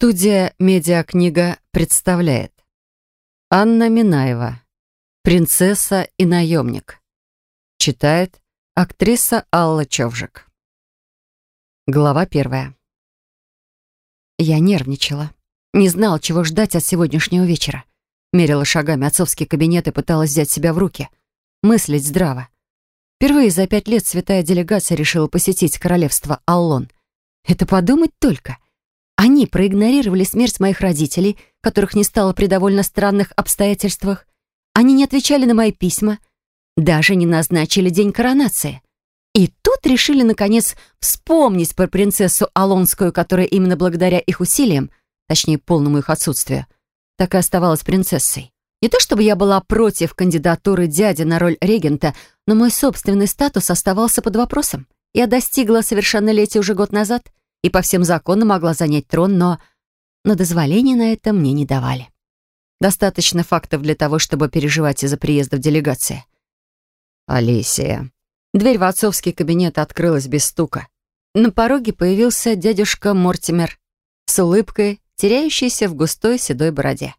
Студия «Медиакнига» представляет Анна Минаева «Принцесса и наемник» Читает актриса Алла Човжик Глава первая Я нервничала. Не знала, чего ждать от сегодняшнего вечера. Мерила шагами отцовский кабинет и пыталась взять себя в руки. Мыслить здраво. Впервые за пять лет святая делегация решила посетить королевство Аллон. Это подумать только — они проигнорировали смерть моих родителей, которых не стало при довольно странных обстоятельствах. Они не отвечали на мои письма, даже не назначили день коронации. И тут решили, наконец, вспомнить про принцессу Алонскую, которая именно благодаря их усилиям, точнее, полному их отсутствию, так и оставалась принцессой. Не то чтобы я была против кандидатуры дяди на роль регента, но мой собственный статус оставался под вопросом. Я достигла совершеннолетия уже год назад — и по всем законам могла занять трон, но... Но дозволения на это мне не давали. Достаточно фактов для того, чтобы переживать из-за приезда в делегации. «Алисия». Дверь в отцовский кабинет открылась без стука. На пороге появился дядюшка Мортимер с улыбкой, теряющейся в густой седой бороде.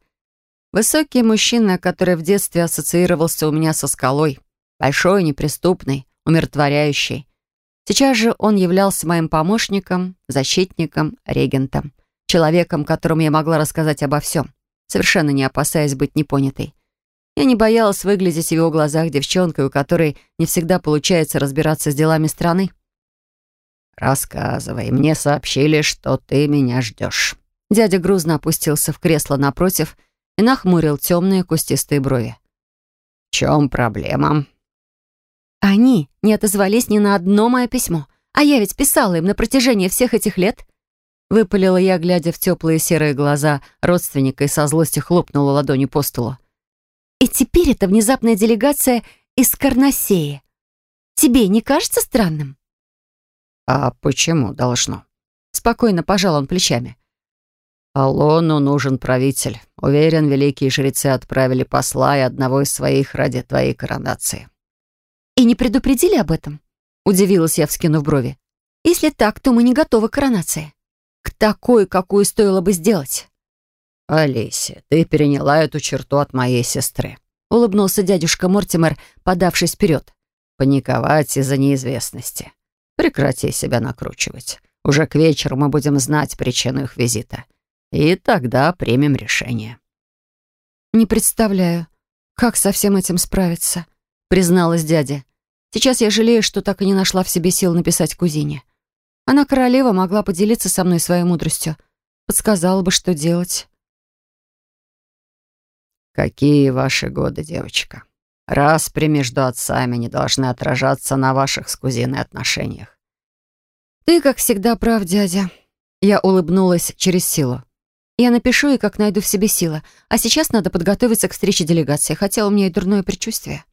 Высокий мужчина, который в детстве ассоциировался у меня со скалой. Большой, неприступный, умиротворяющий. Сейчас же он являлся моим помощником, защитником, регентом. Человеком, которому я могла рассказать обо всем, совершенно не опасаясь быть непонятой. Я не боялась выглядеть в его глазах девчонкой, у которой не всегда получается разбираться с делами страны. «Рассказывай, мне сообщили, что ты меня ждешь». Дядя грузно опустился в кресло напротив и нахмурил темные кустистые брови. «В чем проблема?» Они не отозвались ни на одно мое письмо. А я ведь писала им на протяжении всех этих лет. Выпалила я, глядя в теплые серые глаза родственника и со злости хлопнула ладонью по столу. И теперь это внезапная делегация из Карнасеи. Тебе не кажется странным? А почему должно? Спокойно пожал он плечами. Алону нужен правитель. Уверен, великие жрецы отправили посла и одного из своих ради твоей коронации. «И не предупредили об этом?» — удивилась я, вскинув брови. «Если так, то мы не готовы к коронации. К такой, какую стоило бы сделать». «Олеся, ты переняла эту черту от моей сестры», — улыбнулся дядюшка Мортимер, подавшись вперед. «Паниковать из-за неизвестности. Прекрати себя накручивать. Уже к вечеру мы будем знать причину их визита. И тогда примем решение». «Не представляю, как со всем этим справиться», — призналась дядя. Сейчас я жалею, что так и не нашла в себе сил написать кузине. Она, королева, могла поделиться со мной своей мудростью. Подсказала бы, что делать. «Какие ваши годы, девочка? Распри между отцами не должны отражаться на ваших с кузиной отношениях». «Ты, как всегда, прав, дядя». Я улыбнулась через силу. Я напишу и как найду в себе силы. А сейчас надо подготовиться к встрече делегации, хотя у меня и дурное предчувствие.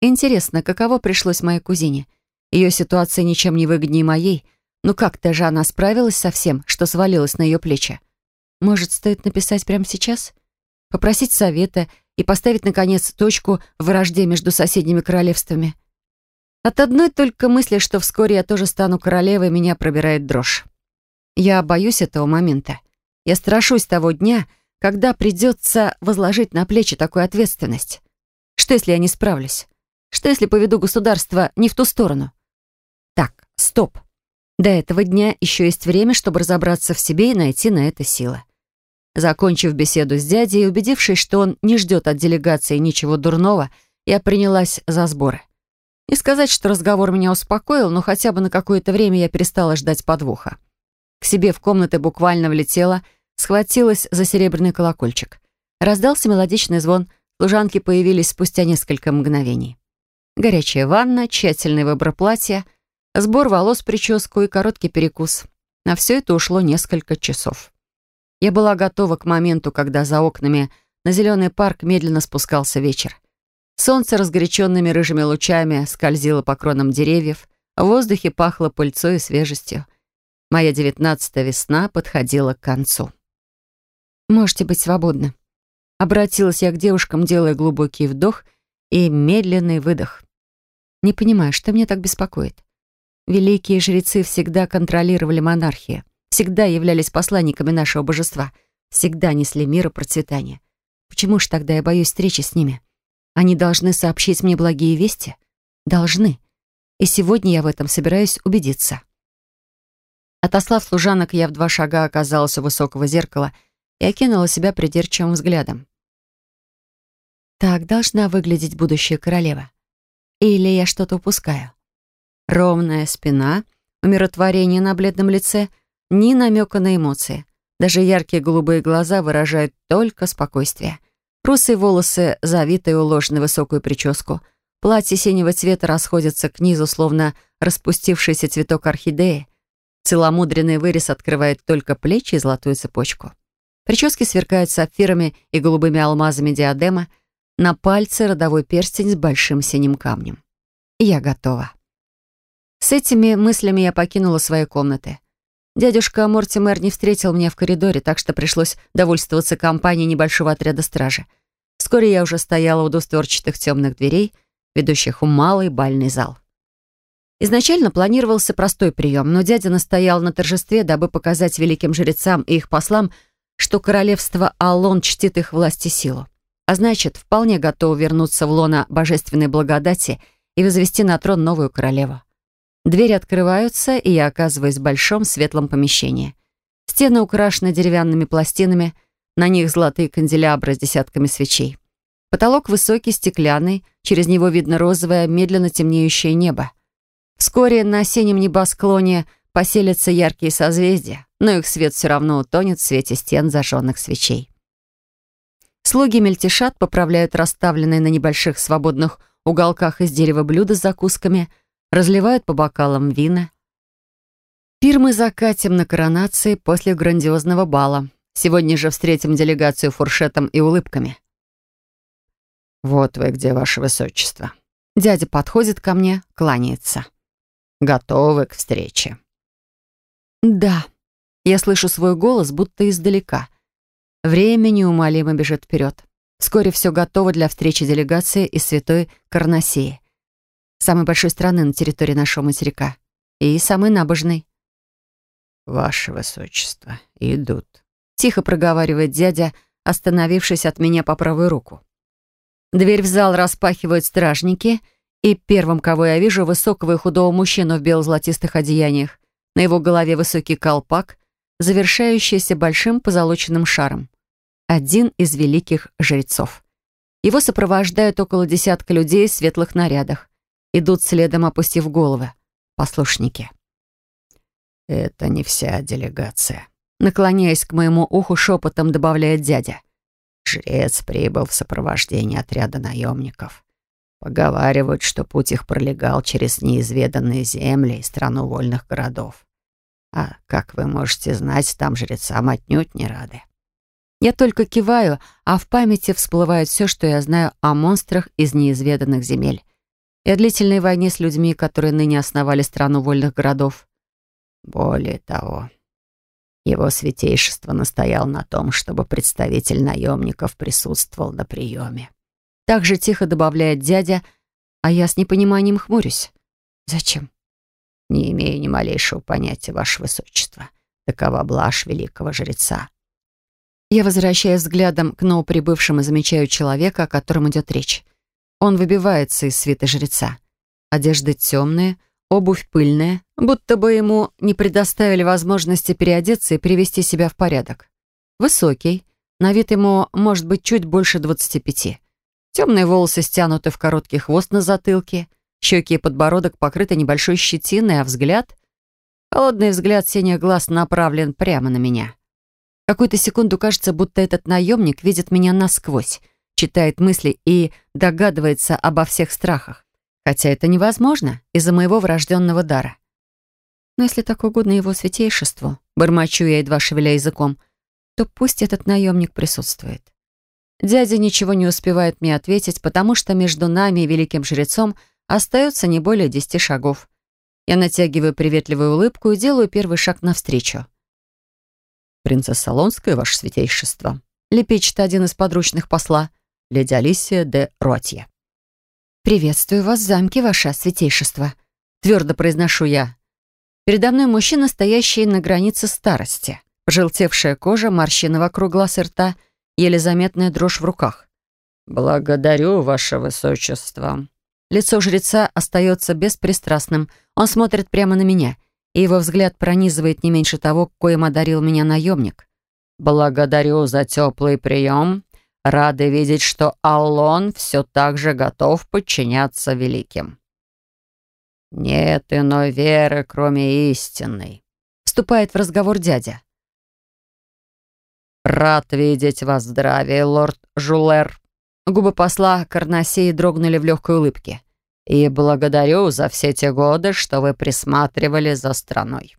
Интересно, каково пришлось моей кузине? Ее ситуация ничем не выгоднее моей, но как-то же она справилась со всем, что свалилось на ее плечи. Может, стоит написать прямо сейчас? Попросить совета и поставить, наконец, точку в вражде между соседними королевствами? От одной только мысли, что вскоре я тоже стану королевой, меня пробирает дрожь. Я боюсь этого момента. Я страшусь того дня, когда придется возложить на плечи такую ответственность. Что, если я не справлюсь? Что если поведу государство не в ту сторону? Так, стоп. До этого дня еще есть время, чтобы разобраться в себе и найти на это силы. Закончив беседу с дядей и убедившись, что он не ждет от делегации ничего дурного, я принялась за сборы. Не сказать, что разговор меня успокоил, но хотя бы на какое-то время я перестала ждать подвоха. К себе в комнаты буквально влетела, схватилась за серебряный колокольчик. Раздался мелодичный звон, служанки появились спустя несколько мгновений. Горячая ванна, тщательный выбор платья, сбор волос, прическу и короткий перекус. На все это ушло несколько часов. Я была готова к моменту, когда за окнами на зеленый парк медленно спускался вечер. Солнце разгоряченными рыжими лучами скользило по кронам деревьев, в воздухе пахло пыльцой и свежестью. Моя девятнадцатая весна подходила к концу. «Можете быть свободны». Обратилась я к девушкам, делая глубокий вдох — и медленный выдох. Не понимаю, что меня так беспокоит. Великие жрецы всегда контролировали монархию. всегда являлись посланниками нашего божества, всегда несли мир и процветание. Почему ж тогда я боюсь встречи с ними? Они должны сообщить мне благие вести? Должны. И сегодня я в этом собираюсь убедиться. Отослав служанок, я в два шага оказалась у высокого зеркала и окинула себя придирчивым взглядом. Так должна выглядеть будущая королева. Или я что-то упускаю? Ровная спина, умиротворение на бледном лице, ни намека на эмоции. Даже яркие голубые глаза выражают только спокойствие. Русые волосы завиты уложены в высокую прическу. Платье синего цвета расходится к низу, словно распустившийся цветок орхидеи. Целомудренный вырез открывает только плечи и золотую цепочку. Прически сверкают сапфирами и голубыми алмазами диадема. На пальце родовой перстень с большим синим камнем. Я готова. С этими мыслями я покинула свои комнаты. Дядюшка Мортимер не встретил меня в коридоре, так что пришлось довольствоваться компанией небольшого отряда стражи. Вскоре я уже стояла у двустворчатых темных дверей, ведущих в малый бальный зал. Изначально планировался простой прием, но дядя настоял на торжестве, дабы показать великим жрецам и их послам, что королевство Аллон чтит их власть и силу. А значит, вполне готов вернуться в лона божественной благодати и возвести на трон новую королеву. Двери открываются, и я оказываюсь в большом светлом помещении. Стены украшены деревянными пластинами, на них золотые канделябры с десятками свечей. Потолок высокий, стеклянный, через него видно розовое, медленно темнеющее небо. Вскоре на осеннем небосклоне поселятся яркие созвездия, но их свет все равно утонет в свете стен зажженных свечей. Слуги мельтешат, поправляют расставленные на небольших свободных уголках из дерева блюда с закусками, разливают по бокалам вина. Пир мы закатим на коронации после грандиозного бала. Сегодня же встретим делегацию фуршетом и улыбками. «Вот вы где, ваше высочество». Дядя подходит ко мне, кланяется готовы к встрече». «Да». Я слышу свой голос, будто издалека. Время неумолимо бежит вперед. Вскоре все готово для встречи делегации из Святой Карнасии, самой большой страны на территории нашего материка, и самой набожной. «Ваше Высочество, идут», — тихо проговаривает дядя, остановившись от меня по правую руку. Дверь в зал распахивают стражники — и первым, кого я вижу, высокого и худого мужчину в бело-золотистых одеяниях. На его голове высокий колпак, завершающийся большим позолоченным шаром. Один из великих жрецов. Его сопровождают около десятка людей в светлых нарядах. Идут следом, опустив головы. Послушники. «Это не вся делегация», — наклоняясь к моему уху, шепотом добавляет дядя. «Жрец прибыл в сопровождении отряда наемников. Поговаривают, что путь их пролегал через неизведанные земли и страну вольных городов. А, как вы можете знать, там жрецам отнюдь не рады. Я только киваю, а в памяти всплывает все, что я знаю о монстрах из неизведанных земель и о длительной войне с людьми, которые ныне основали страну вольных городов. Более того, его святейшество настоял на том, чтобы представитель наемников присутствовал на приеме. Так же тихо добавляет дядя, а я с непониманием хмурюсь. Зачем? Не имею ни малейшего понятия, ваше высочество. Такова блажь великого жреца. Я возвращаюсь взглядом к новоприбывшим и замечаю человека, о котором идет речь. Он выбивается из свита жреца. Одежды темные, обувь пыльная, будто бы ему не предоставили возможности переодеться и привести себя в порядок. Высокий, на вид ему может быть чуть больше двадцати пяти. Темные волосы стянуты в короткий хвост на затылке, щеки и подбородок покрыты небольшой щетиной, а взгляд... Холодный взгляд синих глаз направлен прямо на меня. Какую-то секунду кажется, будто этот наемник видит меня насквозь, читает мысли и догадывается обо всех страхах. Хотя это невозможно из-за моего врожденного дара. Но если так угодно его святейшеству, бормочу я, едва шевеля языком, то пусть этот наемник присутствует. Дядя ничего не успевает мне ответить, потому что между нами и великим жрецом остается не более десяти шагов. Я натягиваю приветливую улыбку и делаю первый шаг навстречу. «Принцесса Солонская, ваше святейшество», — лепечет один из подручных посла, леди Алисия де Ротье. «Приветствую вас в замке, ваше святейшество», — твердо произношу я. Передо мной мужчина, стоящий на границе старости. Желтевшая кожа, морщины вокруг глаз и рта, еле заметная дрожь в руках. «Благодарю, ваше высочество». Лицо жреца остается беспристрастным. Он смотрит прямо на меня, и его взгляд пронизывает не меньше того, коим одарил меня наемник. «Благодарю за теплый прием. Рады видеть, что Аллон все так же готов подчиняться великим». «Нет иной веры, кроме истинной», — вступает в разговор дядя. «Рад видеть вас в здравии, лорд Жулер». Губы посла Карнасеи дрогнули в легкой улыбке. «И благодарю за все те годы, что вы присматривали за страной».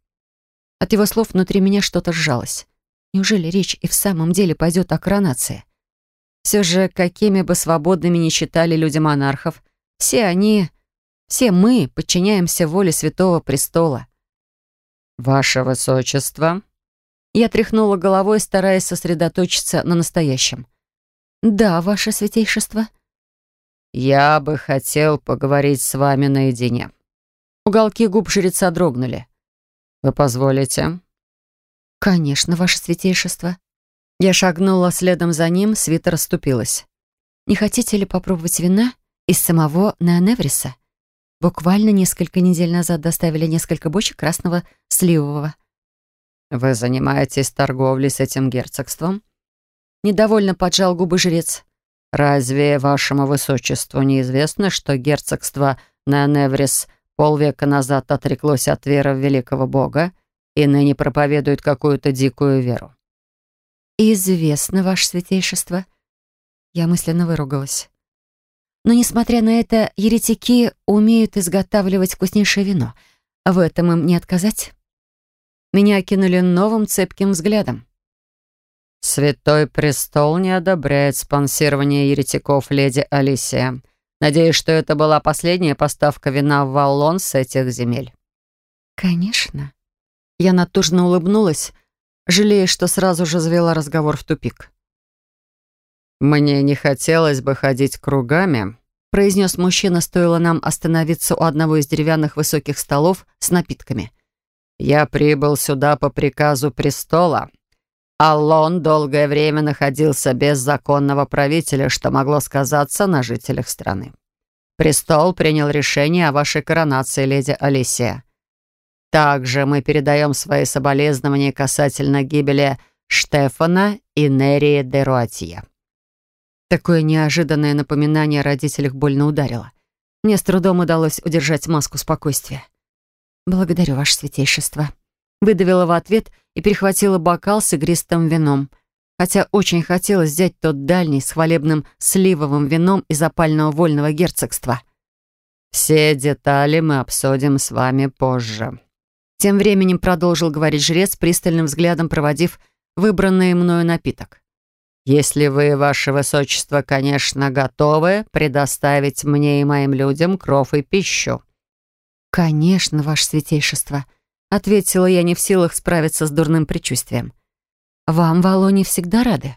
От его слов внутри меня что-то сжалось. Неужели речь и в самом деле пойдет о коронации? Все же, какими бы свободными ни считали люди монархов, все они все мы подчиняемся воле Святого Престола. «Ваше Высочество!» Я тряхнула головой, стараясь сосредоточиться на настоящем. «Да, Ваше Святейшество?» «Я бы хотел поговорить с вами наедине». Уголки губ жреца дрогнули. «Вы позволите?» «Конечно, Ваше Святейшество». Я шагнула следом за ним, свита расступилась. «Не хотите ли попробовать вина из самого Неоневриса?» Буквально несколько недель назад доставили несколько бочек красного сливового. «Вы занимаетесь торговлей с этим герцогством?» Недовольно поджал губы жрец. «Разве вашему высочеству неизвестно, что герцогство Наневрис полвека назад отреклось от веры в великого бога и ныне проповедует какую-то дикую веру?» «Известно, ваше святейшество». Я мысленно выругалась. Но, несмотря на это, еретики умеют изготавливать вкуснейшее вино. В этом им не отказать. Меня окинули новым цепким взглядом. «Святой престол не одобряет спонсирование еретиков, леди Алисия. Надеюсь, что это была последняя поставка вина в Валлон с этих земель». «Конечно». Я натужно улыбнулась, жалея, что сразу же завела разговор в тупик. «Мне не хотелось бы ходить кругами», — произнес мужчина, стоило нам остановиться у одного из деревянных высоких столов с напитками. «Я прибыл сюда по приказу престола. Аллон долгое время находился без законного правителя, что могло сказаться на жителях страны. Престол принял решение о вашей коронации, леди Алисия. Также мы передаем свои соболезнования касательно гибели Штефана и Нерии де Руатье. Такое неожиданное напоминание о родителях больно ударило. Мне с трудом удалось удержать маску спокойствия. «Благодарю, Ваше Святейшество». Выдавила в ответ и перехватила бокал с игристым вином. Хотя очень хотелось взять тот дальний с хвалебным сливовым вином из опального вольного герцогства. «Все детали мы обсудим с вами позже». Тем временем продолжил говорить жрец, пристальным взглядом проводив выбранный мною напиток. Если вы, ваше высочество, конечно, готовы предоставить мне и моим людям кров и пищу». «Конечно, ваше святейшество», — ответила я не в силах справиться с дурным предчувствием. «Вам, Волоне, всегда рады».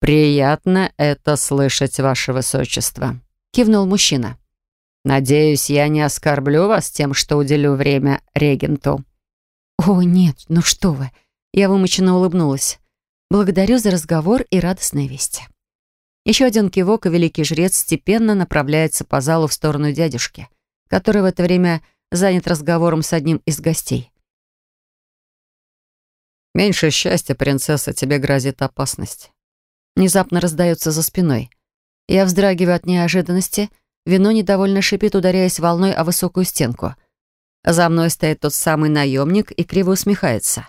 «Приятно это слышать, ваше высочество», — кивнул мужчина. «Надеюсь, я не оскорблю вас тем, что уделю время регенту». «О, нет, ну что вы!» Я вымученно улыбнулась. Благодарю за разговор и радостные вести. Еще один кивок, и великий жрец степенно направляется по залу в сторону дядюшки, который в это время занят разговором с одним из гостей. «Меньше счастья, принцесса, тебе грозит опасность». Внезапно раздается за спиной. Я вздрагиваю от неожиданности, вино недовольно шипит, ударяясь волной о высокую стенку. За мной стоит тот самый наемник и криво усмехается.